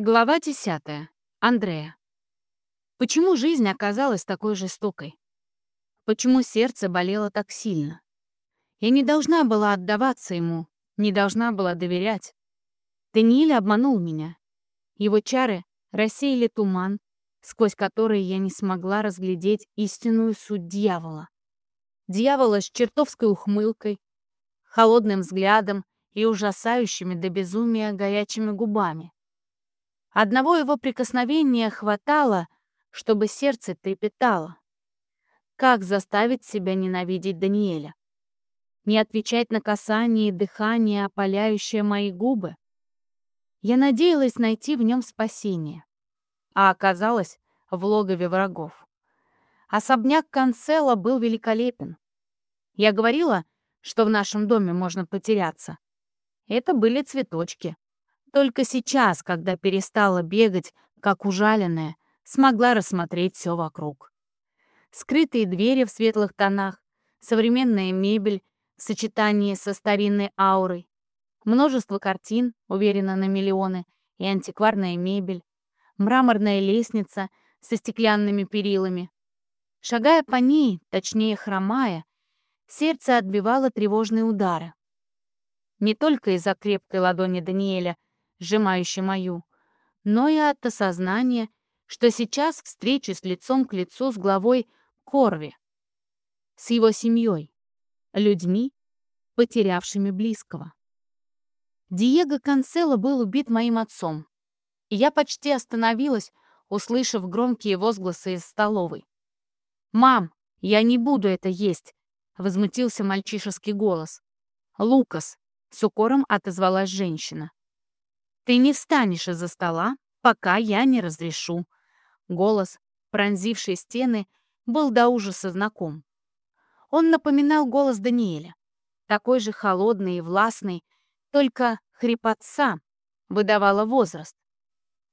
Глава 10. Андрея. Почему жизнь оказалась такой жестокой? Почему сердце болело так сильно? Я не должна была отдаваться ему, не должна была доверять. Даниэль обманул меня. Его чары рассеяли туман, сквозь который я не смогла разглядеть истинную суть дьявола. Дьявола с чертовской ухмылкой, холодным взглядом и ужасающими до безумия горячими губами. Одного его прикосновения хватало, чтобы сердце трепетало. Как заставить себя ненавидеть Даниэля? Не отвечать на касание и дыхание, опаляющее мои губы? Я надеялась найти в нем спасение, а оказалось в логове врагов. Особняк Канцела был великолепен. Я говорила, что в нашем доме можно потеряться. Это были цветочки. Только сейчас, когда перестала бегать, как ужаленная, смогла рассмотреть все вокруг. Скрытые двери в светлых тонах, современная мебель в сочетании со старинной аурой, множество картин, уверенно на миллионы, и антикварная мебель, мраморная лестница со стеклянными перилами. Шагая по ней, точнее хромая, сердце отбивало тревожные удары. Не только из-за крепкой ладони Даниэля — сжимающий мою, но и от осознания, что сейчас встречусь лицом к лицу с главой Корви, с его семьей, людьми, потерявшими близкого. Диего Канцело был убит моим отцом, и я почти остановилась, услышав громкие возгласы из столовой. «Мам, я не буду это есть!» — возмутился мальчишеский голос. «Лукас!» — с укором отозвалась женщина. Ты не встанешь из-за стола, пока я не разрешу». Голос, пронзивший стены, был до ужаса знаком. Он напоминал голос Даниэля, такой же холодный и властный, только хрипотца выдавала возраст.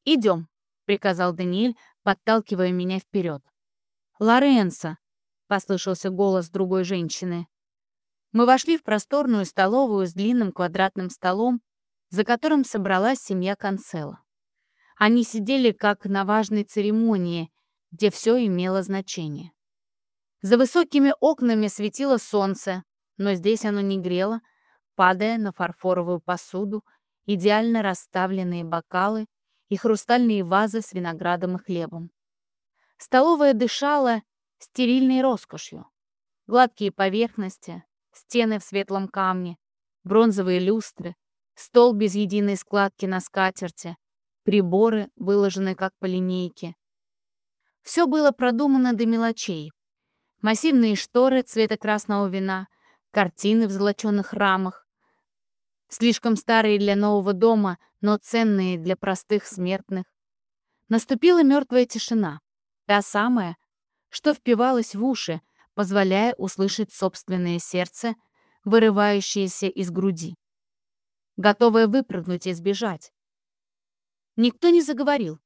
«Идем», — приказал Даниэль, подталкивая меня вперед. «Лоренцо», — послышался голос другой женщины. Мы вошли в просторную столовую с длинным квадратным столом за которым собралась семья Канцела. Они сидели как на важной церемонии, где все имело значение. За высокими окнами светило солнце, но здесь оно не грело, падая на фарфоровую посуду, идеально расставленные бокалы и хрустальные вазы с виноградом и хлебом. Столовая дышала стерильной роскошью. Гладкие поверхности, стены в светлом камне, бронзовые люстры, стол без единой складки на скатерти, приборы, выложенные как по линейке. Все было продумано до мелочей. Массивные шторы цвета красного вина, картины в золоченных рамах. Слишком старые для нового дома, но ценные для простых смертных. Наступила мертвая тишина. Та самая, что впивалась в уши, позволяя услышать собственное сердце, вырывающееся из груди готовая выпрыгнуть и сбежать. Никто не заговорил.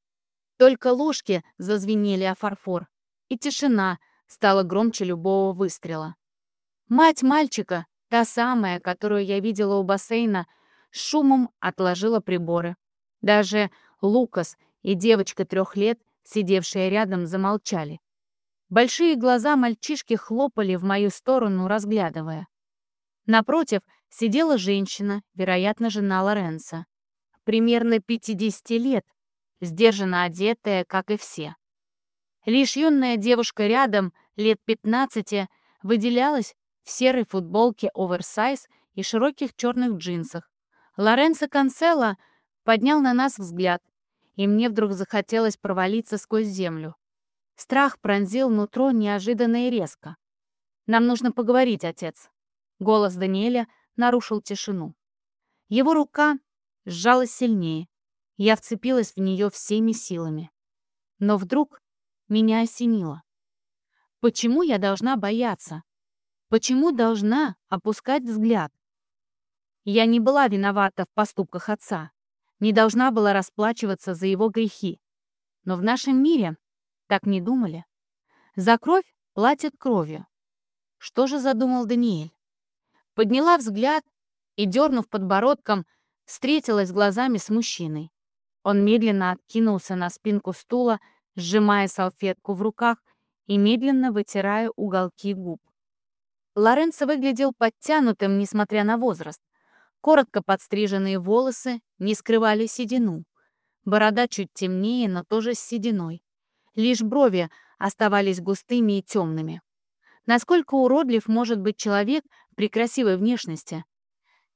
Только ложки зазвенели о фарфор, и тишина стала громче любого выстрела. Мать мальчика, та самая, которую я видела у бассейна, шумом отложила приборы. Даже Лукас и девочка трех лет, сидевшие рядом, замолчали. Большие глаза мальчишки хлопали в мою сторону, разглядывая. Напротив сидела женщина, вероятно, жена Лоренца. Примерно 50 лет, сдержанно одетая, как и все. Лишь юная девушка рядом, лет 15, выделялась в серой футболке оверсайз и широких черных джинсах. Лоренцо Канцело поднял на нас взгляд, и мне вдруг захотелось провалиться сквозь землю. Страх пронзил нутро неожиданно и резко. «Нам нужно поговорить, отец», Голос Даниэля нарушил тишину. Его рука сжалась сильнее. Я вцепилась в нее всеми силами. Но вдруг меня осенило. Почему я должна бояться? Почему должна опускать взгляд? Я не была виновата в поступках отца, не должна была расплачиваться за его грехи. Но в нашем мире так не думали. За кровь платят кровью. Что же задумал Даниэль? Подняла взгляд и, дернув подбородком, встретилась глазами с мужчиной. Он медленно откинулся на спинку стула, сжимая салфетку в руках и медленно вытирая уголки губ. Лоренцо выглядел подтянутым, несмотря на возраст. Коротко подстриженные волосы не скрывали седину. Борода чуть темнее, но тоже с сединой. Лишь брови оставались густыми и темными. Насколько уродлив может быть человек при красивой внешности?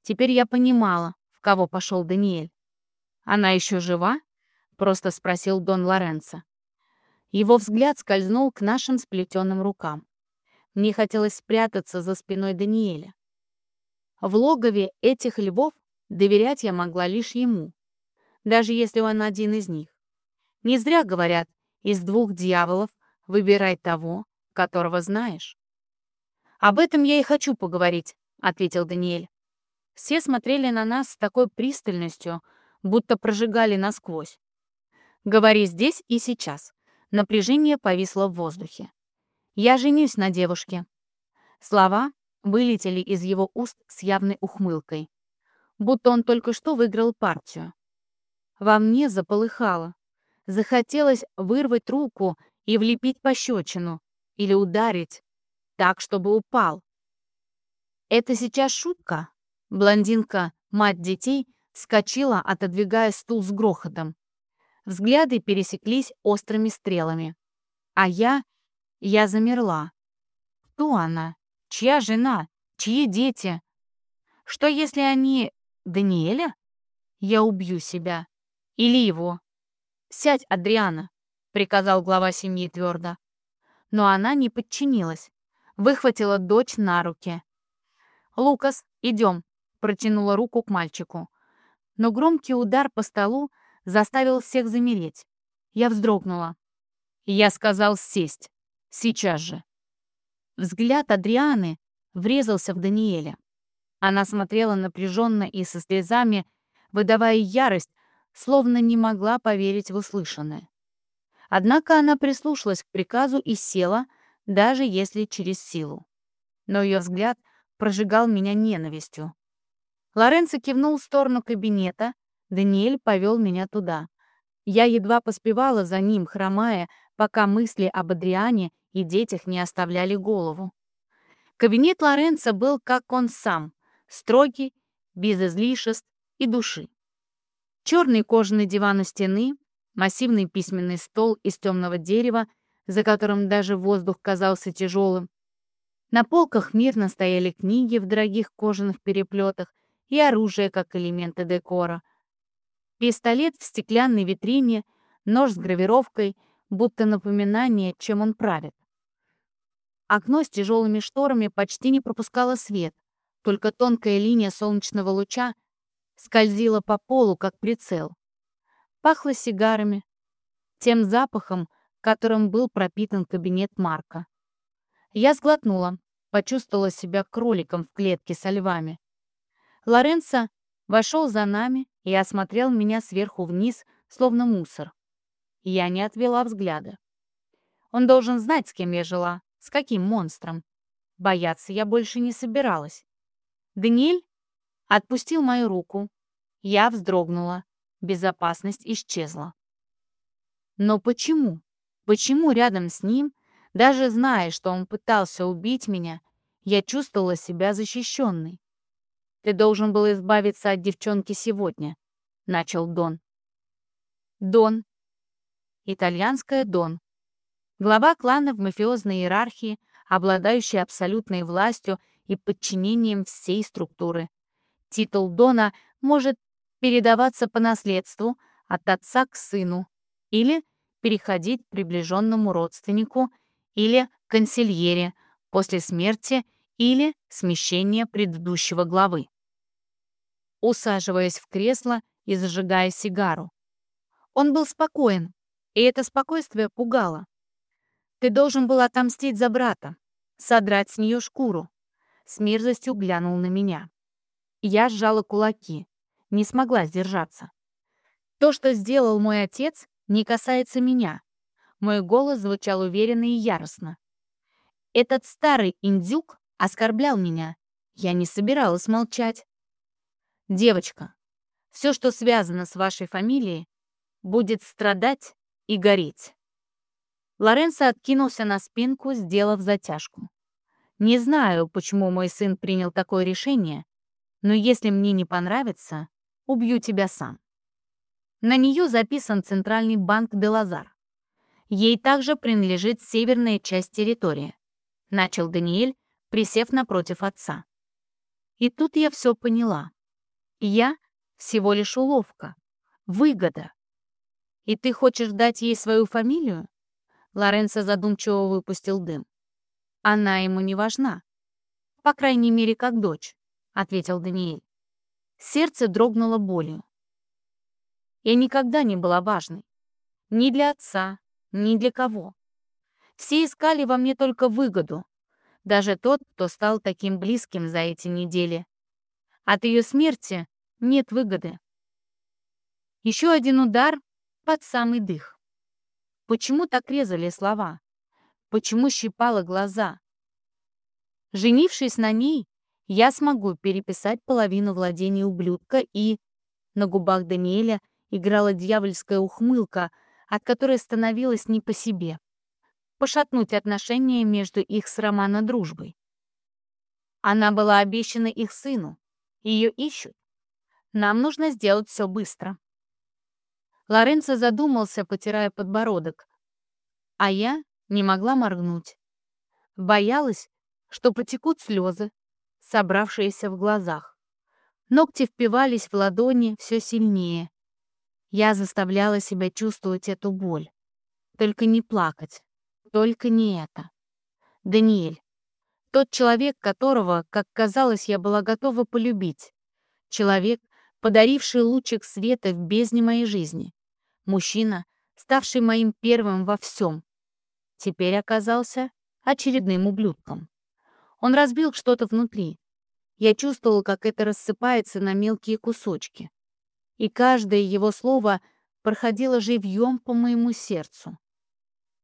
Теперь я понимала, в кого пошел Даниэль. «Она еще жива?» — просто спросил Дон Лоренцо. Его взгляд скользнул к нашим сплетенным рукам. Мне хотелось спрятаться за спиной Даниэля. В логове этих львов доверять я могла лишь ему, даже если он один из них. Не зря говорят, из двух дьяволов выбирай того, которого знаешь. «Об этом я и хочу поговорить», — ответил Даниэль. Все смотрели на нас с такой пристальностью, будто прожигали насквозь. «Говори здесь и сейчас». Напряжение повисло в воздухе. «Я женюсь на девушке». Слова вылетели из его уст с явной ухмылкой, будто он только что выиграл партию. Во мне заполыхало. Захотелось вырвать руку и влепить пощечину или ударить так, чтобы упал. «Это сейчас шутка?» Блондинка, мать детей, вскочила, отодвигая стул с грохотом. Взгляды пересеклись острыми стрелами. А я... я замерла. Кто она? Чья жена? Чьи дети? Что, если они... Даниэля? Я убью себя. Или его. «Сядь, Адриана», — приказал глава семьи твердо. Но она не подчинилась. Выхватила дочь на руки. «Лукас, идем», — протянула руку к мальчику. Но громкий удар по столу заставил всех замереть. Я вздрогнула. Я сказал сесть. Сейчас же. Взгляд Адрианы врезался в Даниэля. Она смотрела напряженно и со слезами, выдавая ярость, словно не могла поверить в услышанное. Однако она прислушалась к приказу и села, даже если через силу. Но ее взгляд прожигал меня ненавистью. Лоренцо кивнул в сторону кабинета, Даниэль повел меня туда. Я едва поспевала за ним, хромая, пока мысли об Адриане и детях не оставляли голову. Кабинет Лоренцо был как он сам, строгий, без излишеств и души. Черный кожаный диван у стены, массивный письменный стол из темного дерева, за которым даже воздух казался тяжелым. На полках мирно стояли книги в дорогих кожаных переплетах и оружие как элементы декора. Пистолет в стеклянной витрине, нож с гравировкой, будто напоминание, чем он правит. Окно с тяжелыми шторами почти не пропускало свет, только тонкая линия солнечного луча скользила по полу, как прицел. Пахло сигарами, тем запахом, которым был пропитан кабинет Марка. Я сглотнула, почувствовала себя кроликом в клетке со львами. Лоренцо вошел за нами и осмотрел меня сверху вниз, словно мусор. Я не отвела взгляда. Он должен знать, с кем я жила, с каким монстром. Бояться я больше не собиралась. Даниэль отпустил мою руку. Я вздрогнула. Безопасность исчезла. Но почему? Почему рядом с ним, даже зная, что он пытался убить меня, я чувствовала себя защищенной? «Ты должен был избавиться от девчонки сегодня», — начал Дон. Дон. Итальянская Дон. Глава клана в мафиозной иерархии, обладающий абсолютной властью и подчинением всей структуры. Титул Дона может передаваться по наследству от отца к сыну или переходить приближенному родственнику или консильере после смерти или смещения предыдущего главы. Усаживаясь в кресло и зажигая сигару. Он был спокоен, и это спокойствие пугало. Ты должен был отомстить за брата, содрать с нее шкуру. С мерзостью глянул на меня. Я сжала кулаки, не смогла сдержаться. То, что сделал мой отец, не касается меня. Мой голос звучал уверенно и яростно. Этот старый индюк оскорблял меня. Я не собиралась молчать. Девочка, все, что связано с вашей фамилией, будет страдать и гореть. Лоренцо откинулся на спинку, сделав затяжку. Не знаю, почему мой сын принял такое решение, но если мне не понравится, убью тебя сам. На нее записан Центральный банк Белазар. Ей также принадлежит северная часть территории, начал Даниэль, присев напротив отца. И тут я все поняла. Я всего лишь уловка, выгода. И ты хочешь дать ей свою фамилию? Лоренцо задумчиво выпустил дым. Она ему не важна. По крайней мере, как дочь, ответил Даниэль. Сердце дрогнуло болью. Я никогда не была важной. Ни для отца, ни для кого. Все искали во мне только выгоду. Даже тот, кто стал таким близким за эти недели. От ее смерти нет выгоды. Еще один удар под самый дых. Почему так резали слова? Почему щипало глаза? Женившись на ней, я смогу переписать половину владений ублюдка и... На губах Даниэля играла дьявольская ухмылка, от которой становилось не по себе. Пошатнуть отношения между их с Романа дружбой. Она была обещана их сыну. Ее ищут. Нам нужно сделать все быстро. Лоренцо задумался, потирая подбородок. А я не могла моргнуть. Боялась, что потекут слезы, собравшиеся в глазах. Ногти впивались в ладони все сильнее. Я заставляла себя чувствовать эту боль. Только не плакать. Только не это. Даниэль. Тот человек, которого, как казалось, я была готова полюбить. Человек, подаривший лучик света в бездне моей жизни. Мужчина, ставший моим первым во всем. Теперь оказался очередным ублюдком. Он разбил что-то внутри. Я чувствовала, как это рассыпается на мелкие кусочки. И каждое его слово проходило живьем по моему сердцу.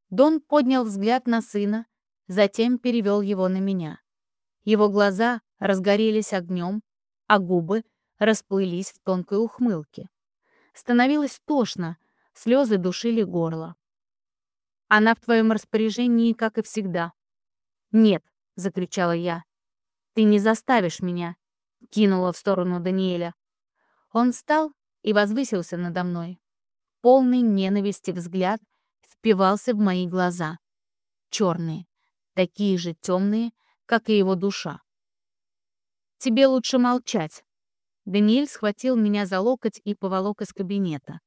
Дон поднял взгляд на сына, затем перевел его на меня. Его глаза разгорелись огнем, а губы расплылись в тонкой ухмылке. Становилось тошно, слезы душили горло. «Она в твоем распоряжении, как и всегда». «Нет», — закричала я. «Ты не заставишь меня», — кинула в сторону Даниэля. Он встал и возвысился надо мной. Полный ненависти взгляд впивался в мои глаза. Черные, такие же темные, как и его душа. «Тебе лучше молчать», Даниэль схватил меня за локоть и поволок из кабинета.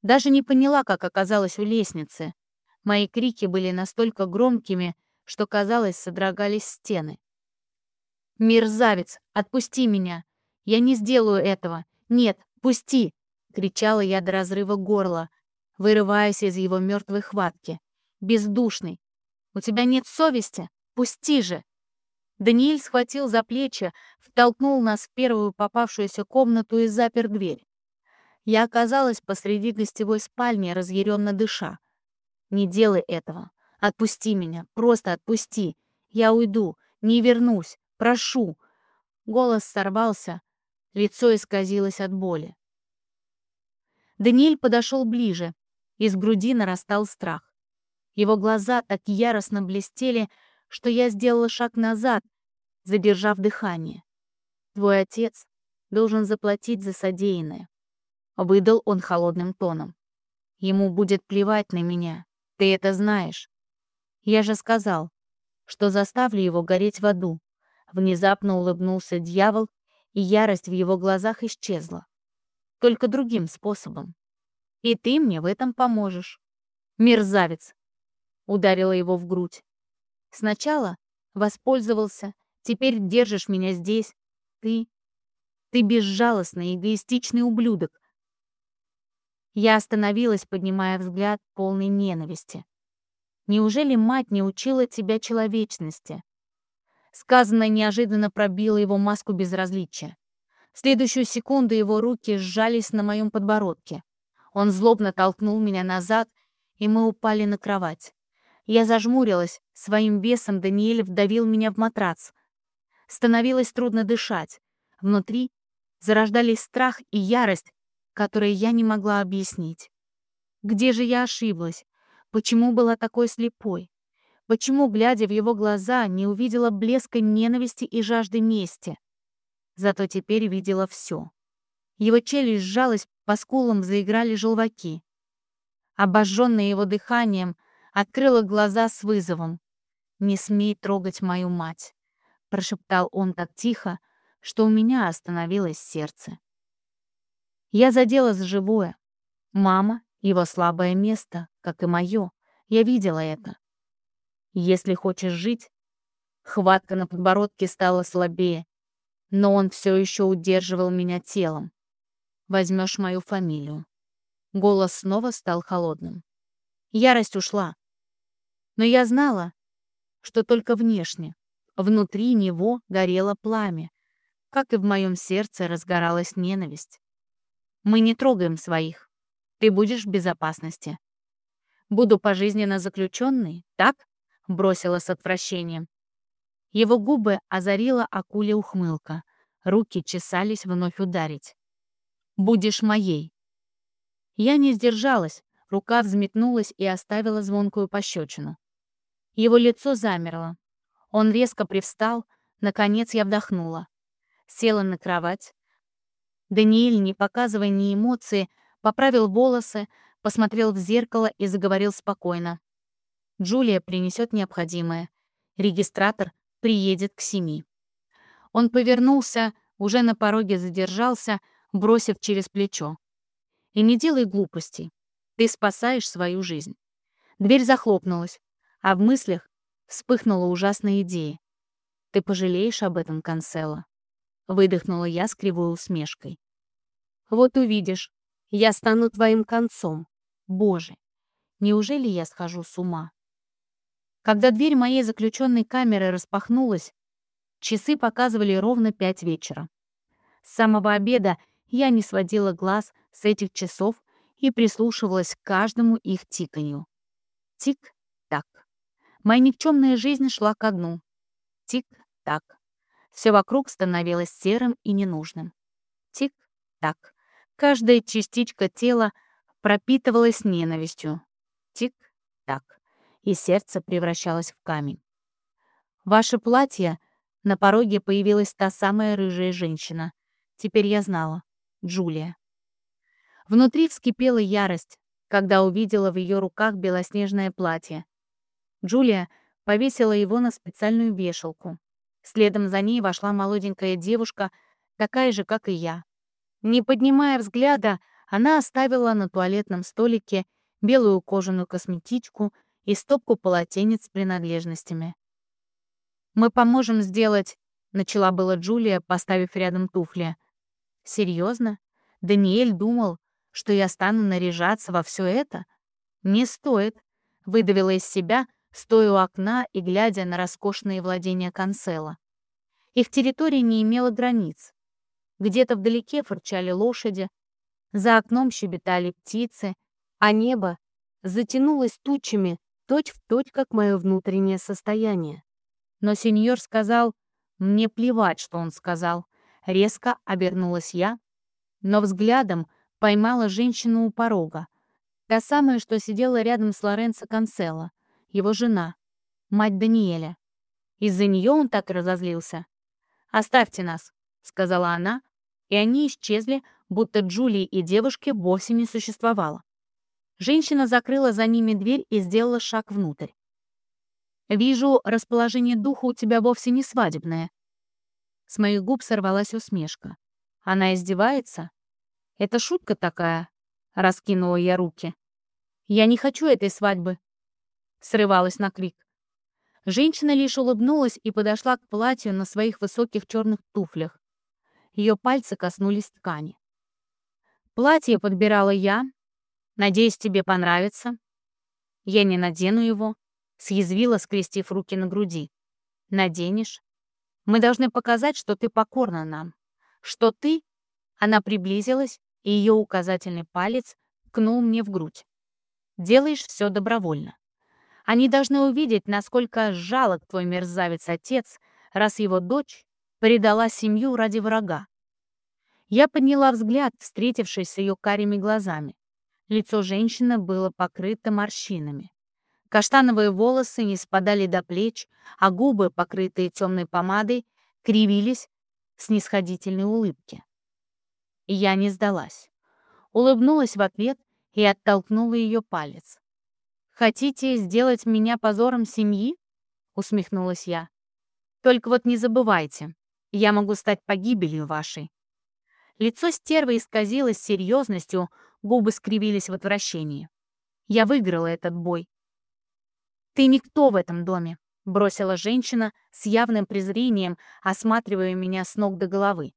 Даже не поняла, как оказалась у лестницы. Мои крики были настолько громкими, что, казалось, содрогались стены. «Мерзавец, отпусти меня! Я не сделаю этого! Нет, пусти!» — кричала я до разрыва горла, вырываясь из его мертвой хватки. «Бездушный! У тебя нет совести? Пусти же!» Даниэль схватил за плечи, втолкнул нас в первую попавшуюся комнату и запер дверь. Я оказалась посреди гостевой спальни, разъяренно дыша. «Не делай этого. Отпусти меня. Просто отпусти. Я уйду. Не вернусь. Прошу». Голос сорвался, лицо исказилось от боли. Даниэль подошел ближе. Из груди нарастал страх. Его глаза так яростно блестели, что я сделала шаг назад, задержав дыхание. «Твой отец должен заплатить за содеянное», — выдал он холодным тоном. «Ему будет плевать на меня, ты это знаешь. Я же сказал, что заставлю его гореть в аду». Внезапно улыбнулся дьявол, и ярость в его глазах исчезла. Только другим способом. И ты мне в этом поможешь. Мерзавец! Ударила его в грудь. Сначала воспользовался, теперь держишь меня здесь. Ты... Ты безжалостный, эгоистичный ублюдок. Я остановилась, поднимая взгляд полный ненависти. Неужели мать не учила тебя человечности? Сказанное неожиданно пробило его маску безразличия. В следующую секунду его руки сжались на моем подбородке. Он злобно толкнул меня назад, и мы упали на кровать. Я зажмурилась, своим весом Даниэль вдавил меня в матрац. Становилось трудно дышать. Внутри зарождались страх и ярость, которые я не могла объяснить. Где же я ошиблась? Почему была такой слепой? Почему, глядя в его глаза, не увидела блеска ненависти и жажды мести? Зато теперь видела все. Его челюсть сжалась, по скулам заиграли желваки. Обожженная его дыханием, открыла глаза с вызовом. «Не смей трогать мою мать», — прошептал он так тихо, что у меня остановилось сердце. Я задела за живое. Мама — его слабое место, как и мое. Я видела это. Если хочешь жить... Хватка на подбородке стала слабее, но он все еще удерживал меня телом. Возьмешь мою фамилию. Голос снова стал холодным. Ярость ушла. Но я знала, что только внешне. Внутри него горело пламя, как и в моем сердце разгоралась ненависть. Мы не трогаем своих. Ты будешь в безопасности. Буду пожизненно заключенный, так? Бросила с отвращением. Его губы озарила акуля ухмылка. Руки чесались вновь ударить. «Будешь моей». Я не сдержалась, рука взметнулась и оставила звонкую пощечину. Его лицо замерло. Он резко привстал, наконец я вдохнула. Села на кровать. Даниэль, не показывая ни эмоции, поправил волосы, посмотрел в зеркало и заговорил спокойно. Джулия принесет необходимое. Регистратор приедет к семи. Он повернулся, уже на пороге задержался, бросив через плечо. «И не делай глупостей. Ты спасаешь свою жизнь». Дверь захлопнулась, а в мыслях вспыхнула ужасная идея. «Ты пожалеешь об этом, Канцело?» Выдохнула я с кривой усмешкой. «Вот увидишь, я стану твоим концом. Боже, неужели я схожу с ума?» Когда дверь моей заключенной камеры распахнулась, часы показывали ровно пять вечера. С самого обеда я не сводила глаз с этих часов и прислушивалась к каждому их тиканью. Тик-так. Моя никчемная жизнь шла ко дну. Тик-так. Все вокруг становилось серым и ненужным. Тик-так. Каждая частичка тела пропитывалась ненавистью. Тик-так и сердце превращалось в камень. «Ваше платье...» На пороге появилась та самая рыжая женщина. Теперь я знала. Джулия. Внутри вскипела ярость, когда увидела в ее руках белоснежное платье. Джулия повесила его на специальную вешалку. Следом за ней вошла молоденькая девушка, такая же, как и я. Не поднимая взгляда, она оставила на туалетном столике белую кожаную косметичку и стопку полотенец с принадлежностями. «Мы поможем сделать...» — начала была Джулия, поставив рядом туфли. «Серьезно? Даниэль думал, что я стану наряжаться во все это? Не стоит», — выдавила из себя, стоя у окна и глядя на роскошные владения Канцела. Их территория не имела границ. Где-то вдалеке фырчали лошади, за окном щебетали птицы, а небо затянулось тучами, точь-в-точь, как мое внутреннее состояние. Но сеньор сказал, мне плевать, что он сказал. Резко обернулась я, но взглядом поймала женщину у порога. Та самая, что сидела рядом с Лоренцо Канцело, его жена, мать Даниэля. Из-за нее он так разозлился. «Оставьте нас», — сказала она, и они исчезли, будто Джулии и девушки вовсе не существовало. Женщина закрыла за ними дверь и сделала шаг внутрь. «Вижу, расположение духа у тебя вовсе не свадебное». С моих губ сорвалась усмешка. «Она издевается?» «Это шутка такая», — раскинула я руки. «Я не хочу этой свадьбы», — срывалась на крик. Женщина лишь улыбнулась и подошла к платью на своих высоких черных туфлях. Ее пальцы коснулись ткани. Платье подбирала я, Надеюсь, тебе понравится». «Я не надену его», — съязвила, скрестив руки на груди. «Наденешь? Мы должны показать, что ты покорна нам. Что ты...» Она приблизилась, и ее указательный палец ткнул мне в грудь. «Делаешь все добровольно. Они должны увидеть, насколько жалок твой мерзавец-отец, раз его дочь предала семью ради врага. Я подняла взгляд, встретившись с ее карими глазами. Лицо женщины было покрыто морщинами. Каштановые волосы не спадали до плеч, а губы, покрытые темной помадой, кривились в снисходительной улыбке. Я не сдалась. Улыбнулась в ответ и оттолкнула ее палец. «Хотите сделать меня позором семьи?» — усмехнулась я. «Только вот не забывайте, я могу стать погибелью вашей». Лицо стервы исказилось серьезностью, губы скривились в отвращении. Я выиграла этот бой. «Ты никто в этом доме», — бросила женщина с явным презрением, осматривая меня с ног до головы.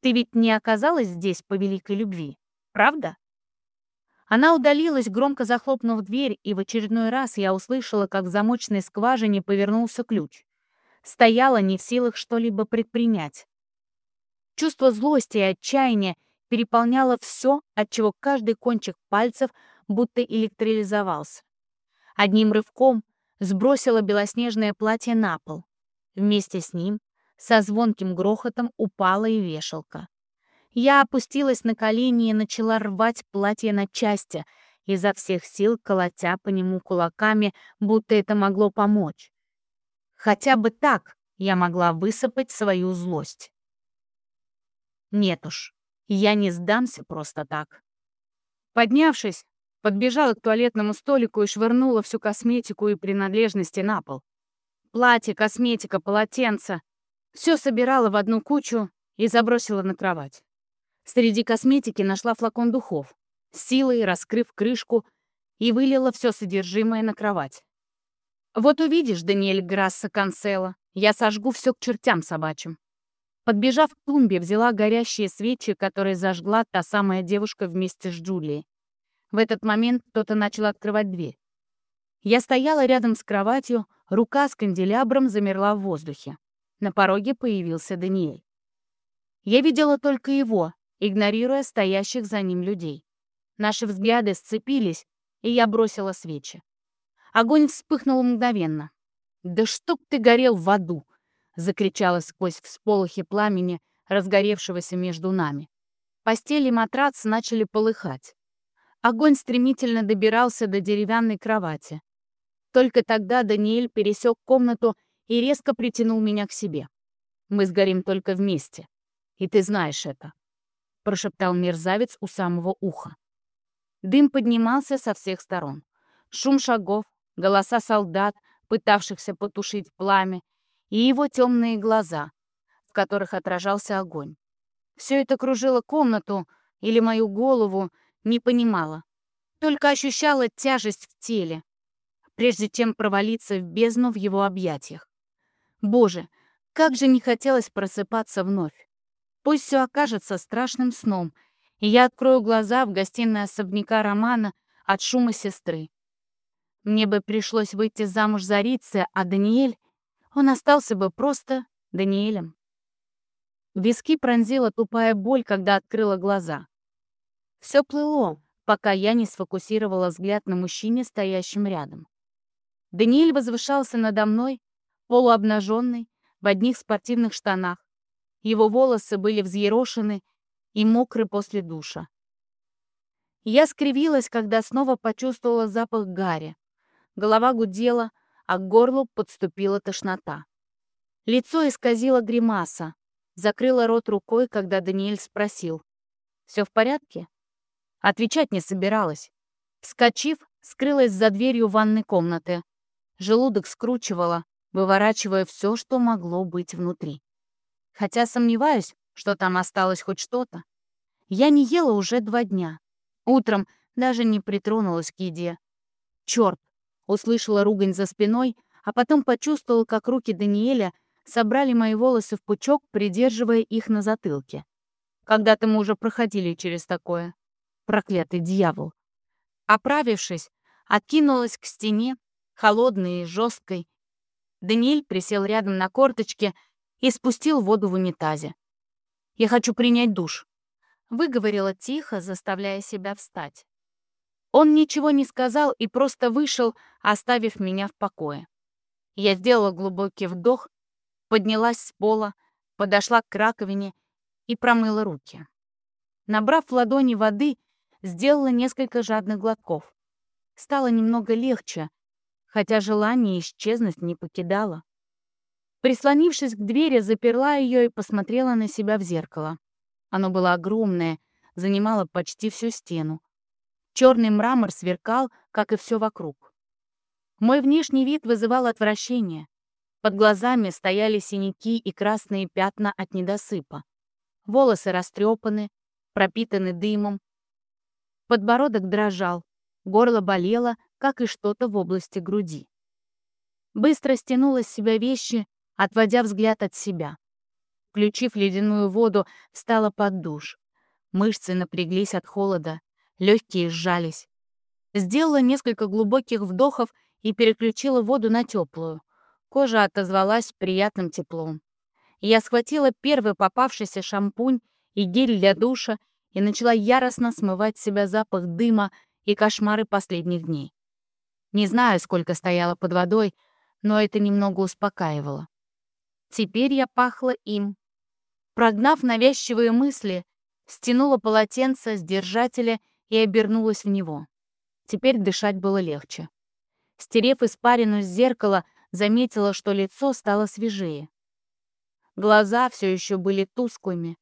«Ты ведь не оказалась здесь по великой любви, правда?» Она удалилась, громко захлопнув дверь, и в очередной раз я услышала, как в замочной скважине повернулся ключ. Стояла не в силах что-либо предпринять. Чувство злости и отчаяния переполняло все, от чего каждый кончик пальцев будто электролизовался. Одним рывком сбросила белоснежное платье на пол. Вместе с ним со звонким грохотом упала и вешалка. Я опустилась на колени и начала рвать платье на части, изо всех сил колотя по нему кулаками, будто это могло помочь. Хотя бы так я могла высыпать свою злость. Нет уж, я не сдамся просто так. Поднявшись, подбежала к туалетному столику и швырнула всю косметику и принадлежности на пол. Платье, косметика, полотенца. Все собирала в одну кучу и забросила на кровать. Среди косметики нашла флакон духов, силой раскрыв крышку и вылила все содержимое на кровать. «Вот увидишь, Даниэль Грасса Канцела, я сожгу все к чертям собачьим. Подбежав к тумбе, взяла горящие свечи, которые зажгла та самая девушка вместе с Джулией. В этот момент кто-то начал открывать дверь. Я стояла рядом с кроватью, рука с канделябром замерла в воздухе. На пороге появился Даниэль. Я видела только его, игнорируя стоящих за ним людей. Наши взгляды сцепились, и я бросила свечи. Огонь вспыхнул мгновенно. «Да чтоб ты горел в аду!» — закричала сквозь всполохи пламени, разгоревшегося между нами. Постели и матрац начали полыхать. Огонь стремительно добирался до деревянной кровати. Только тогда Даниэль пересек комнату и резко притянул меня к себе. «Мы сгорим только вместе. И ты знаешь это», — прошептал мерзавец у самого уха. Дым поднимался со всех сторон. Шум шагов, голоса солдат, пытавшихся потушить пламя, и его темные глаза, в которых отражался огонь. Все это кружило комнату или мою голову, не понимала. Только ощущала тяжесть в теле, прежде чем провалиться в бездну в его объятиях. Боже, как же не хотелось просыпаться вновь. Пусть все окажется страшным сном, и я открою глаза в гостиной особняка Романа от шума сестры. Мне бы пришлось выйти замуж за Рице, а Даниэль он остался бы просто Даниэлем. Виски пронзила тупая боль, когда открыла глаза. Все плыло, пока я не сфокусировала взгляд на мужчине, стоящем рядом. Даниэль возвышался надо мной, полуобнаженный, в одних спортивных штанах. Его волосы были взъерошены и мокры после душа. Я скривилась, когда снова почувствовала запах гари. Голова гудела, а к горлу подступила тошнота. Лицо исказило гримаса. Закрыла рот рукой, когда Даниэль спросил. «Все в порядке?» Отвечать не собиралась. Вскочив, скрылась за дверью ванной комнаты. Желудок скручивало, выворачивая все, что могло быть внутри. Хотя сомневаюсь, что там осталось хоть что-то. Я не ела уже два дня. Утром даже не притронулась к еде. Черт, Услышала ругань за спиной, а потом почувствовала, как руки Даниэля собрали мои волосы в пучок, придерживая их на затылке. Когда-то мы уже проходили через такое. Проклятый дьявол. Оправившись, откинулась к стене, холодной и жесткой. Даниэль присел рядом на корточке и спустил воду в унитазе. «Я хочу принять душ», — выговорила тихо, заставляя себя встать. Он ничего не сказал и просто вышел, оставив меня в покое. Я сделала глубокий вдох, поднялась с пола, подошла к раковине и промыла руки. Набрав в ладони воды, сделала несколько жадных глотков. Стало немного легче, хотя желание исчезнуть не покидало. Прислонившись к двери, заперла ее и посмотрела на себя в зеркало. Оно было огромное, занимало почти всю стену. Черный мрамор сверкал, как и все вокруг. Мой внешний вид вызывал отвращение. Под глазами стояли синяки и красные пятна от недосыпа. Волосы растрепаны, пропитаны дымом. Подбородок дрожал, горло болело, как и что-то в области груди. Быстро стянула с себя вещи, отводя взгляд от себя. Включив ледяную воду, встала под душ. Мышцы напряглись от холода, легкие сжались. Сделала несколько глубоких вдохов и переключила воду на теплую. Кожа отозвалась приятным теплом. Я схватила первый попавшийся шампунь и гель для душа и начала яростно смывать с себя запах дыма и кошмары последних дней. Не знаю, сколько стояла под водой, но это немного успокаивало. Теперь я пахла им. Прогнав навязчивые мысли, стянула полотенце с держателя и обернулась в него. Теперь дышать было легче. Стерев испарину с зеркала, заметила, что лицо стало свежее. Глаза все еще были тусклыми.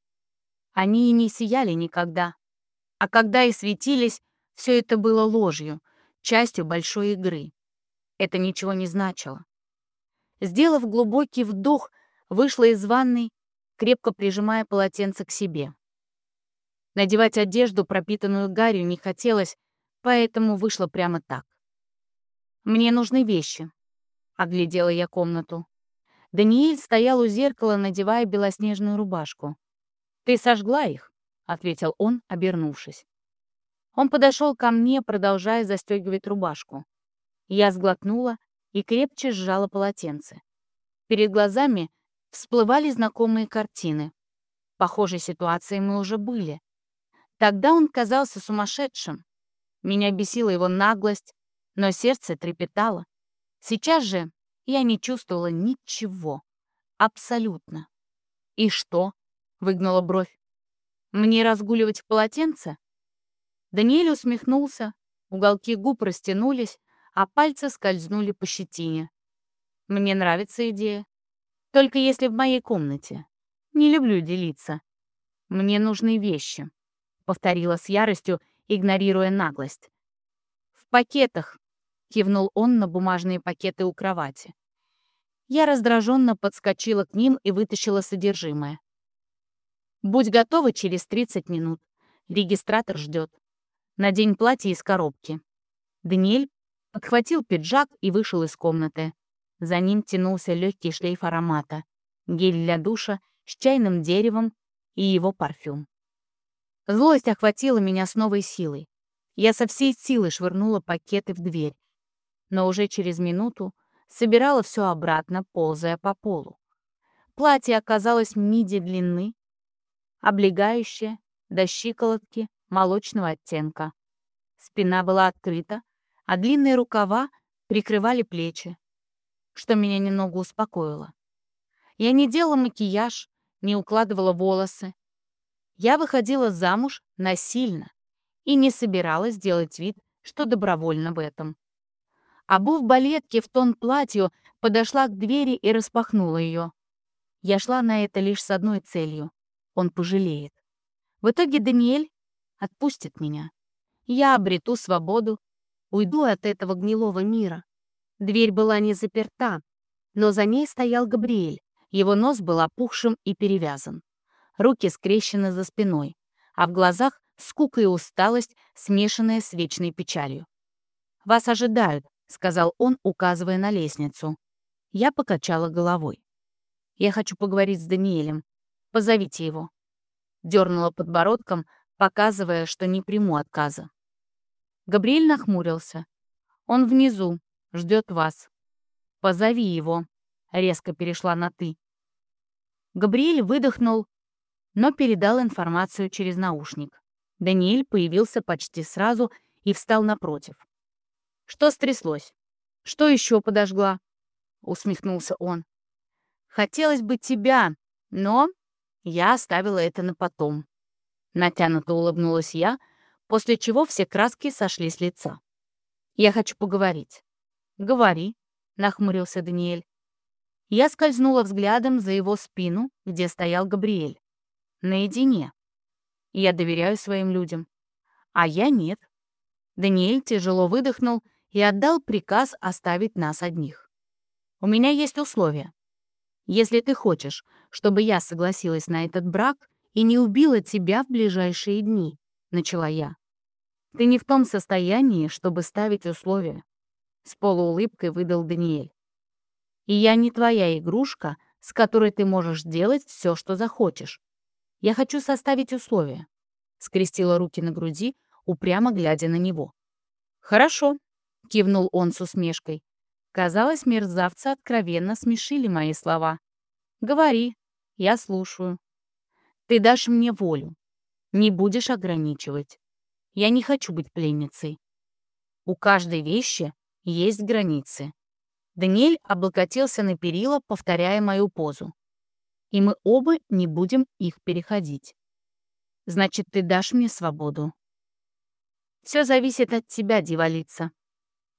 Они и не сияли никогда. А когда и светились, все это было ложью, частью большой игры. Это ничего не значило. Сделав глубокий вдох, Вышла из ванной, крепко прижимая полотенце к себе. Надевать одежду, пропитанную гарью, не хотелось, поэтому вышла прямо так. «Мне нужны вещи», — оглядела я комнату. Даниэль стоял у зеркала, надевая белоснежную рубашку. «Ты сожгла их?» — ответил он, обернувшись. Он подошел ко мне, продолжая застегивать рубашку. Я сглотнула и крепче сжала полотенце. Перед глазами всплывали знакомые картины. Похожей ситуации мы уже были. Тогда он казался сумасшедшим. Меня бесила его наглость, но сердце трепетало. Сейчас же я не чувствовала ничего. Абсолютно. «И что?» — выгнула бровь. «Мне разгуливать в полотенце?» Даниэль усмехнулся, уголки губ растянулись, а пальцы скользнули по щетине. «Мне нравится идея. Только если в моей комнате. Не люблю делиться. Мне нужны вещи», — повторила с яростью, игнорируя наглость. «В пакетах», — кивнул он на бумажные пакеты у кровати. Я раздраженно подскочила к ним и вытащила содержимое. «Будь готова через 30 минут. Регистратор ждет. Надень платье из коробки». Даниэль подхватил пиджак и вышел из комнаты. За ним тянулся легкий шлейф аромата, гель для душа с чайным деревом и его парфюм. Злость охватила меня с новой силой. Я со всей силы швырнула пакеты в дверь, но уже через минуту собирала все обратно, ползая по полу. Платье оказалось миди длины, облегающее до щиколотки молочного оттенка. Спина была открыта, а длинные рукава прикрывали плечи что меня немного успокоило. Я не делала макияж, не укладывала волосы. Я выходила замуж насильно и не собиралась делать вид, что добровольна в этом. Обув балетки в тон платью, подошла к двери и распахнула ее. Я шла на это лишь с одной целью — он пожалеет. В итоге Даниэль отпустит меня. Я обрету свободу, уйду от этого гнилого мира. Дверь была не заперта, но за ней стоял Габриэль. Его нос был опухшим и перевязан. Руки скрещены за спиной, а в глазах скука и усталость, смешанная с вечной печалью. «Вас ожидают», — сказал он, указывая на лестницу. Я покачала головой. «Я хочу поговорить с Даниэлем. Позовите его». Дернула подбородком, показывая, что не приму отказа. Габриэль нахмурился. «Он внизу, ждет вас. Позови его», — резко перешла на «ты». Габриэль выдохнул, но передал информацию через наушник. Даниэль появился почти сразу и встал напротив. «Что стряслось? Что еще подожгла?» — усмехнулся он. «Хотелось бы тебя, но Я оставила это на потом. Натянуто улыбнулась я, после чего все краски сошли с лица. «Я хочу поговорить». «Говори», — нахмурился Даниэль. Я скользнула взглядом за его спину, где стоял Габриэль. Наедине. Я доверяю своим людям. А я нет. Даниэль тяжело выдохнул и отдал приказ оставить нас одних. «У меня есть условия. Если ты хочешь, чтобы я согласилась на этот брак и не убила тебя в ближайшие дни», — начала я. «Ты не в том состоянии, чтобы ставить условия», — с полуулыбкой выдал Даниэль. «И я не твоя игрушка, с которой ты можешь делать все, что захочешь. Я хочу составить условия», — скрестила руки на груди, упрямо глядя на него. «Хорошо», — кивнул он с усмешкой. Казалось, мерзавца откровенно смешили мои слова. «Говори, я слушаю. Ты дашь мне волю. Не будешь ограничивать. Я не хочу быть пленницей. У каждой вещи есть границы. Даниэль облокотился на перила, повторяя мою позу. И мы оба не будем их переходить. Значит, ты дашь мне свободу. Все зависит от тебя, дьяволица.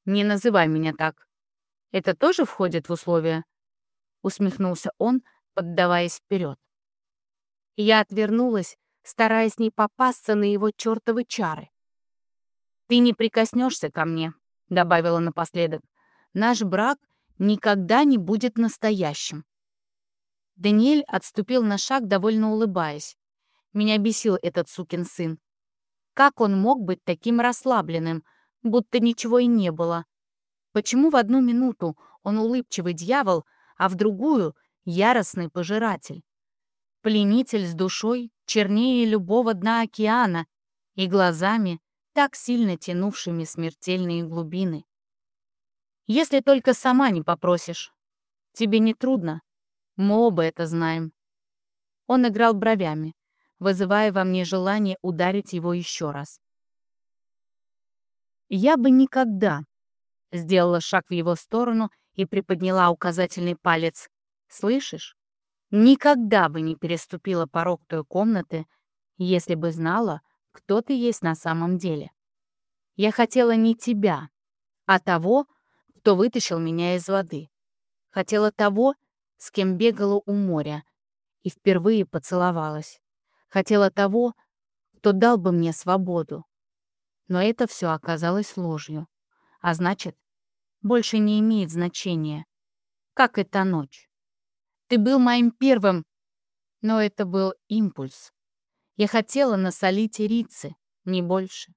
Не называй меня так. Это тоже входит в условия? Усмехнулся он, поддаваясь вперед. Я отвернулась, стараясь не попасться на его чертовы чары. «Ты не прикоснешься ко мне», — добавила напоследок. «Наш брак никогда не будет настоящим». Даниэль отступил на шаг, довольно улыбаясь. Меня бесил этот сукин сын. Как он мог быть таким расслабленным, будто ничего и не было? Почему в одну минуту он улыбчивый дьявол, а в другую — яростный пожиратель? Пленитель с душой чернее любого дна океана и глазами, так сильно тянувшими смертельные глубины. Если только сама не попросишь. Тебе не трудно. Мы оба это знаем. Он играл бровями, вызывая во мне желание ударить его еще раз. Я бы никогда сделала шаг в его сторону и приподняла указательный палец. Слышишь? Никогда бы не переступила порог той комнаты, если бы знала, кто ты есть на самом деле. Я хотела не тебя, а того, кто вытащил меня из воды. Хотела того, с кем бегала у моря и впервые поцеловалась. Хотела того, кто дал бы мне свободу. Но это все оказалось ложью. А значит, больше не имеет значения. Как эта ночь. Ты был моим первым, но это был импульс. Я хотела насолить Ирице, не больше.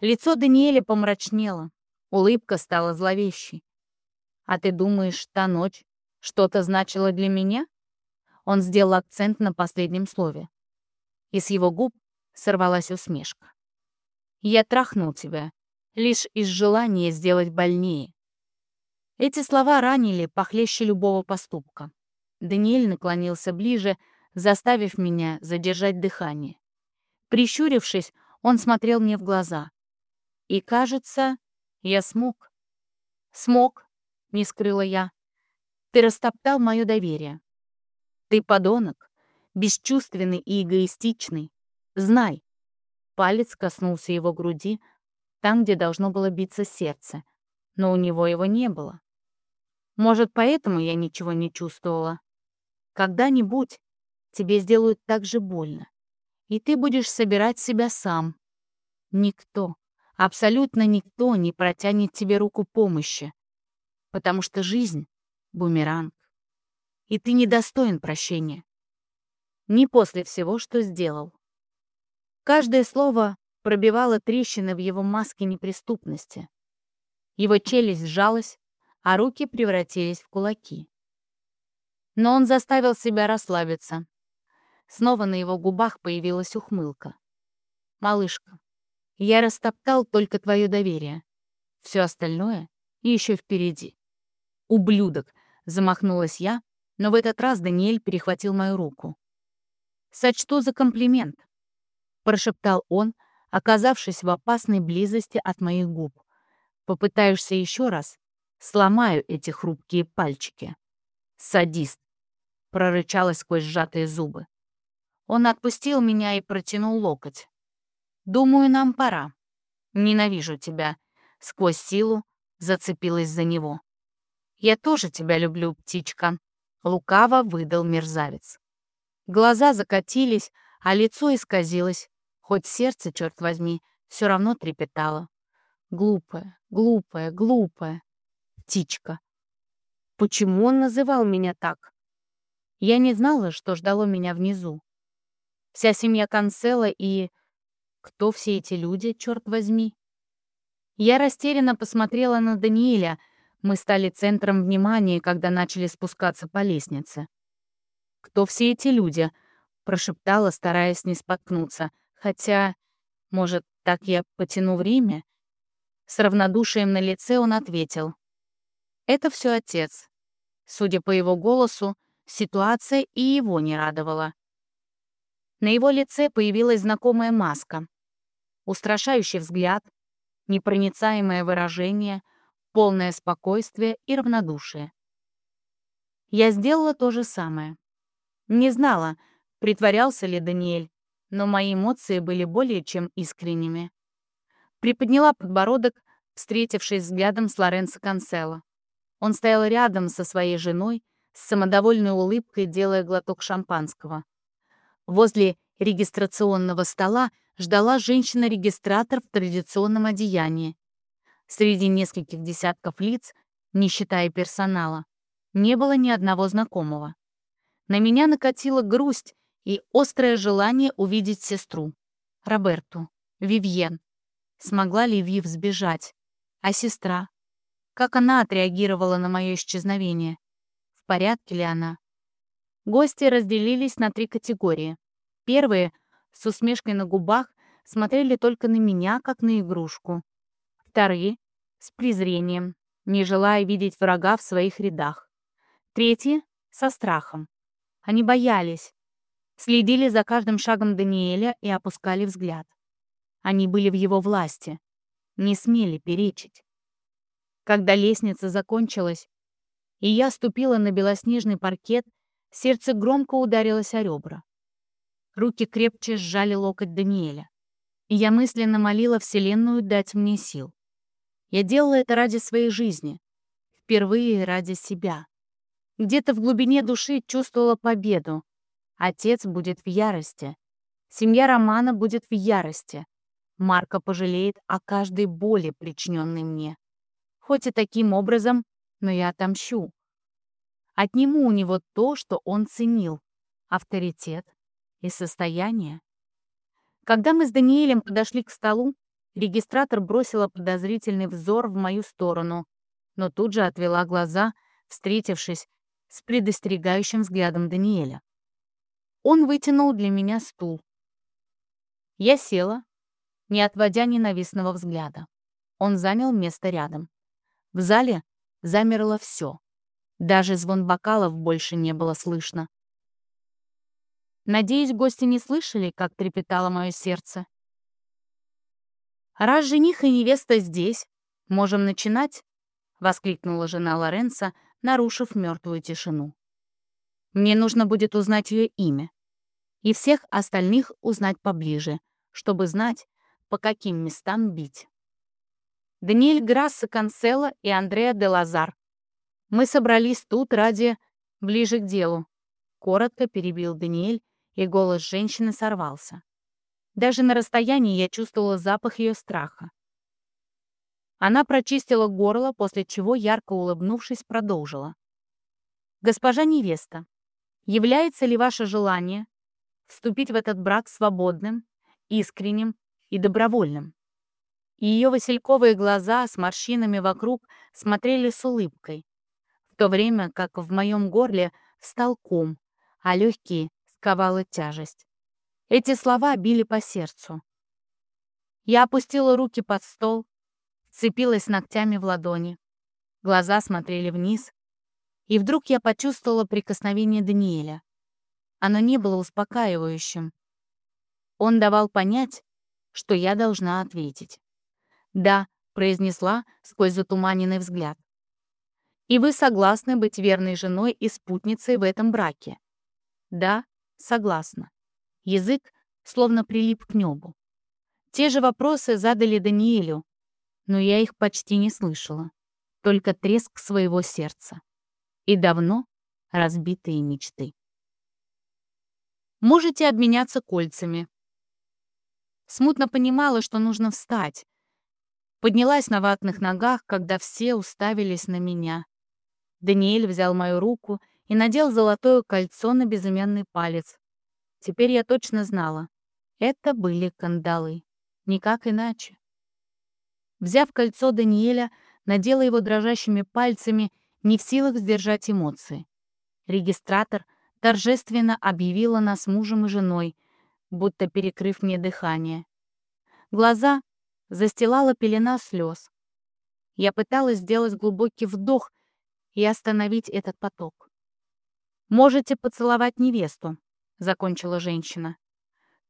Лицо Даниэля помрачнело, улыбка стала зловещей. «А ты думаешь, та ночь что-то значила для меня?» Он сделал акцент на последнем слове и с его губ сорвалась усмешка. «Я трахнул тебя лишь из желания сделать больнее». Эти слова ранили похлеще любого поступка. Даниэль наклонился ближе, заставив меня задержать дыхание. Прищурившись, он смотрел мне в глаза. И, кажется, я смог. «Смог», — не скрыла я. «Ты растоптал мое доверие. Ты подонок, бесчувственный и эгоистичный. Знай. Палец коснулся его груди, там, где должно было биться сердце, но у него его не было. Может, поэтому я ничего не чувствовала. Когда-нибудь тебе сделают так же больно, и ты будешь собирать себя сам. Никто, абсолютно никто не протянет тебе руку помощи, потому что жизнь — бумеранг, и ты недостоин прощения. Не после всего, что сделал. Каждое слово пробивало трещины в его маске неприступности. Его челюсть сжалась, а руки превратились в кулаки. Но он заставил себя расслабиться. Снова на его губах появилась ухмылка. «Малышка, я растоптал только твое доверие. Все остальное еще впереди». «Ублюдок!» — замахнулась я, но в этот раз Даниэль перехватил мою руку. «Сочту за комплимент», — прошептал он, оказавшись в опасной близости от моих губ. «Попытаешься еще раз? Сломаю эти хрупкие пальчики. Садист». — прорычала сквозь сжатые зубы. Он отпустил меня и протянул локоть. «Думаю, нам пора. Ненавижу тебя». Сквозь силу зацепилась за него. «Я тоже тебя люблю, птичка», — лукаво выдал мерзавец. Глаза закатились, а лицо исказилось, хоть сердце, черт возьми, все равно трепетало. Глупая, глупая, глупая. Птичка. Почему он называл меня так? Я не знала, что ждало меня внизу. Вся семья Канцела и... Кто все эти люди, черт возьми? Я растерянно посмотрела на Даниэля. Мы стали центром внимания, когда начали спускаться по лестнице. «Кто все эти люди?» — прошептала, стараясь не споткнуться. «Хотя, может, так я потяну время?» С равнодушием на лице он ответил. «Это все отец». Судя по его голосу, ситуация и его не радовала. На его лице появилась знакомая маска. Устрашающий взгляд, непроницаемое выражение, полное спокойствие и равнодушие. Я сделала то же самое. Не знала, притворялся ли Даниэль, но мои эмоции были более чем искренними. Приподняла подбородок, встретившись взглядом с Лоренцо Канцело. Он стоял рядом со своей женой, с самодовольной улыбкой делая глоток шампанского. Возле регистрационного стола ждала женщина-регистратор в традиционном одеянии. Среди нескольких десятков лиц, не считая персонала, не было ни одного знакомого. На меня накатила грусть и острое желание увидеть сестру. Роберту, Вивьен. Смогла ли Вив сбежать? А сестра? Как она отреагировала на мое исчезновение? В порядке ли она? Гости разделились на три категории. Первые, с усмешкой на губах, смотрели только на меня, как на игрушку. Вторые — с презрением, не желая видеть врага в своих рядах. Третьи — со страхом. Они боялись, следили за каждым шагом Даниэля и опускали взгляд. Они были в его власти, не смели перечить. Когда лестница закончилась, и я ступила на белоснежный паркет, сердце громко ударилось о ребра. Руки крепче сжали локоть Даниэля, и я мысленно молила Вселенную дать мне сил. Я делала это ради своей жизни, впервые ради себя. Где-то в глубине души чувствовала победу. Отец будет в ярости. Семья Романа будет в ярости. Марка пожалеет о каждой боли, причиненной мне. Хоть и таким образом, но я отомщу. Отниму у него то, что он ценил — авторитет и состояние. Когда мы с Даниэлем подошли к столу, регистратор бросила подозрительный взор в мою сторону, но тут же отвела глаза, встретившись с предостерегающим взглядом Даниэля. Он вытянул для меня стул. Я села, не отводя ненавистного взгляда. Он занял место рядом. В зале замерло все. Даже звон бокалов больше не было слышно. Надеюсь, гости не слышали, как трепетало мое сердце. «Раз жених и невеста здесь, можем начинать?» — воскликнула жена Лоренца, нарушив мертвую тишину. «Мне нужно будет узнать ее имя и всех остальных узнать поближе, чтобы знать, по каким местам бить». Даниэль Грасса Канцело и Андреа де Лазар. Мы собрались тут ради... ближе к делу. Коротко перебил Даниэль, и голос женщины сорвался. Даже на расстоянии я чувствовала запах ее страха. Она прочистила горло, после чего, ярко улыбнувшись, продолжила. «Госпожа невеста, является ли ваше желание вступить в этот брак свободным, искренним и добровольным?» Ее васильковые глаза с морщинами вокруг смотрели с улыбкой, в то время как в моем горле встал ком, а легкие сковала тяжесть. Эти слова били по сердцу. Я опустила руки под стол, цепилась ногтями в ладони. Глаза смотрели вниз, и вдруг я почувствовала прикосновение Даниэля. Оно не было успокаивающим. Он давал понять, что я должна ответить. «Да», — произнесла сквозь затуманенный взгляд. И вы согласны быть верной женой и спутницей в этом браке? Да, согласна. Язык словно прилип к небу. Те же вопросы задали Даниэлю, но я их почти не слышала. Только треск своего сердца. И давно разбитые мечты. Можете обменяться кольцами. Смутно понимала, что нужно встать. Поднялась на ватных ногах, когда все уставились на меня. Даниэль взял мою руку и надел золотое кольцо на безымянный палец. Теперь я точно знала. Это были кандалы. Никак иначе. Взяв кольцо Даниэля, надела его дрожащими пальцами, не в силах сдержать эмоции. Регистратор торжественно объявила нас мужем и женой, будто перекрыв мне дыхание. Глаза застилала пелена слез. Я пыталась сделать глубокий вдох и остановить этот поток. «Можете поцеловать невесту», — закончила женщина.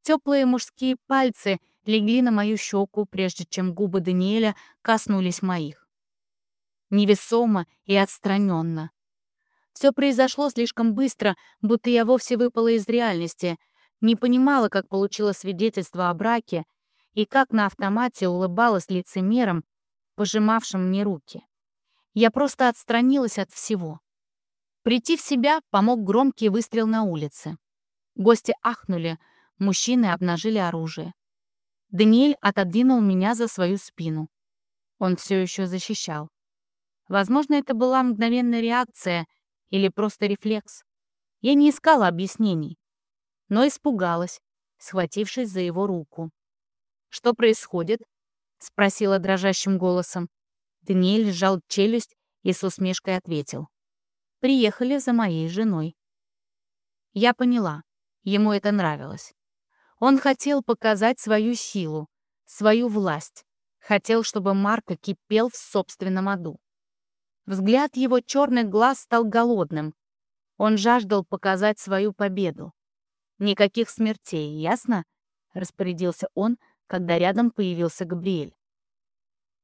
Теплые мужские пальцы легли на мою щеку, прежде чем губы Даниэля коснулись моих. Невесомо и отстраненно. Все произошло слишком быстро, будто я вовсе выпала из реальности, не понимала, как получила свидетельство о браке и как на автомате улыбалась лицемером, пожимавшим мне руки. Я просто отстранилась от всего. Прийти в себя помог громкий выстрел на улице. Гости ахнули, мужчины обнажили оружие. Даниэль отодвинул меня за свою спину. Он все еще защищал. Возможно, это была мгновенная реакция или просто рефлекс. Я не искала объяснений, но испугалась, схватившись за его руку. «Что происходит?» — спросила дрожащим голосом. Даниэль сжал челюсть и с усмешкой ответил. «Приехали за моей женой». Я поняла, ему это нравилось. Он хотел показать свою силу, свою власть. Хотел, чтобы Марко кипел в собственном аду. Взгляд его черных глаз стал голодным. Он жаждал показать свою победу. «Никаких смертей, ясно?» — распорядился он, когда рядом появился Габриэль.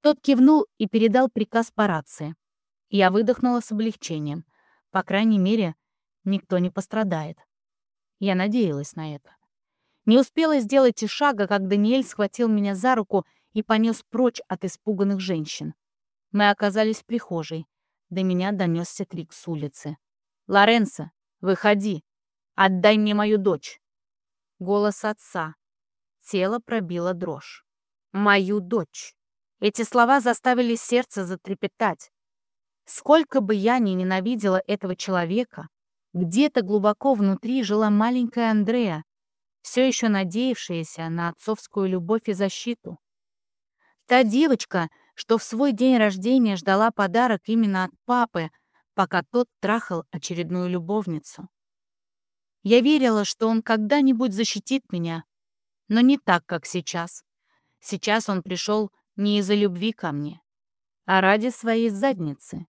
Тот кивнул и передал приказ по рации. Я выдохнула с облегчением. По крайней мере, никто не пострадает. Я надеялась на это. Не успела сделать и шага, как Даниэль схватил меня за руку и понес прочь от испуганных женщин. Мы оказались в прихожей. До меня донесся крик с улицы. «Лоренцо, выходи! Отдай мне мою дочь!» Голос отца. Тело пробило дрожь. «Мою дочь!» Эти слова заставили сердце затрепетать. Сколько бы я ни ненавидела этого человека, где-то глубоко внутри жила маленькая Андрея, все еще надеявшаяся на отцовскую любовь и защиту. Та девочка, что в свой день рождения ждала подарок именно от папы, пока тот трахал очередную любовницу. Я верила, что он когда-нибудь защитит меня, но не так, как сейчас. Сейчас он пришел не из-за любви ко мне, а ради своей задницы.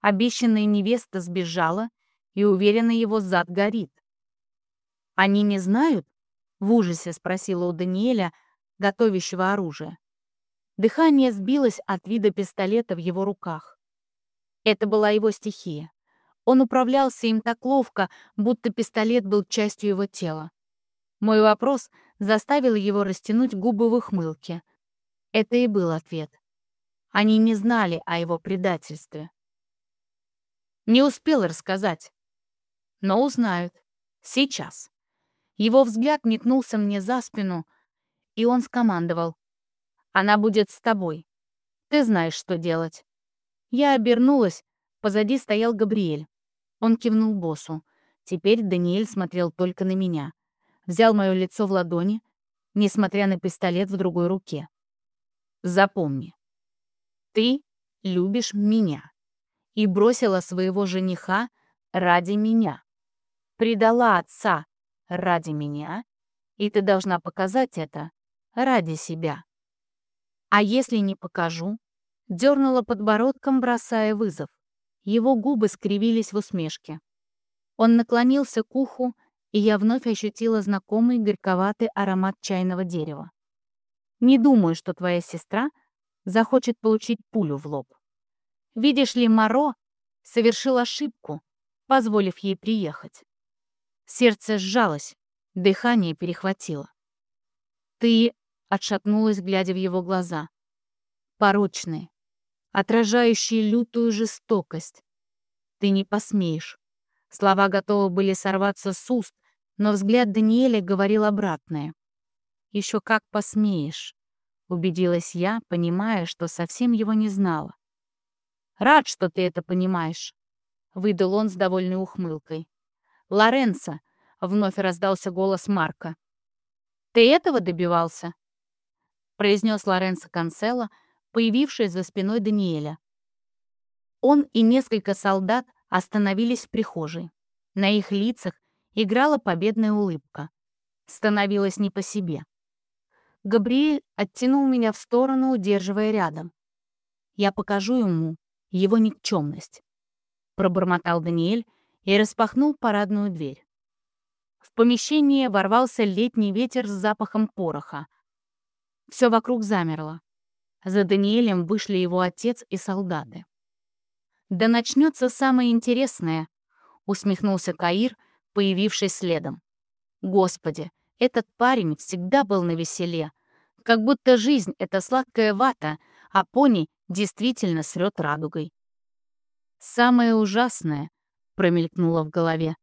Обещанная невеста сбежала, и уверенно его зад горит. Они не знают, в ужасе спросила у Даниэля, готовящего оружие. Дыхание сбилось от вида пистолета в его руках. Это была его стихия. Он управлялся им так ловко, будто пистолет был частью его тела. Мой вопрос заставил его растянуть губы в ухмылке. Это и был ответ. Они не знали о его предательстве. Не успел рассказать. Но узнают. Сейчас. Его взгляд метнулся мне за спину, и он скомандовал. «Она будет с тобой. Ты знаешь, что делать». Я обернулась, позади стоял Габриэль. Он кивнул боссу. Теперь Даниэль смотрел только на меня. Взял мое лицо в ладони, несмотря на пистолет в другой руке. «Запомни, ты любишь меня» и бросила своего жениха ради меня. Предала отца ради меня, и ты должна показать это ради себя. А если не покажу? Дернула подбородком, бросая вызов. Его губы скривились в усмешке. Он наклонился к уху, и я вновь ощутила знакомый горьковатый аромат чайного дерева. Не думаю, что твоя сестра захочет получить пулю в лоб. Видишь ли, Моро совершил ошибку, позволив ей приехать. Сердце сжалось, дыхание перехватило. «Ты...» — отшатнулась, глядя в его глаза. «Порочные, отражающие лютую жестокость. Ты не посмеешь». Слова готовы были сорваться с уст, но взгляд Даниэля говорил обратное. «Еще как посмеешь», — убедилась я, понимая, что совсем его не знала. «Рад, что ты это понимаешь», — выдал он с довольной ухмылкой. «Лоренцо!» — вновь раздался голос Марка. «Ты этого добивался?» — произнес Лоренцо Канцело, появившись за спиной Даниэля. Он и несколько солдат остановились в прихожей. На их лицах играла победная улыбка. Становилось не по себе. Габриэль оттянул меня в сторону, удерживая рядом. Я покажу ему его никчемность. Пробормотал Даниэль, и распахнул парадную дверь. В помещение ворвался летний ветер с запахом пороха. Все вокруг замерло. За Даниэлем вышли его отец и солдаты. «Да начнется самое интересное», — усмехнулся Каир, появившись следом. «Господи, этот парень всегда был на веселе, как будто жизнь — это сладкая вата, а пони действительно срет радугой». «Самое ужасное, промелькнуло в голове.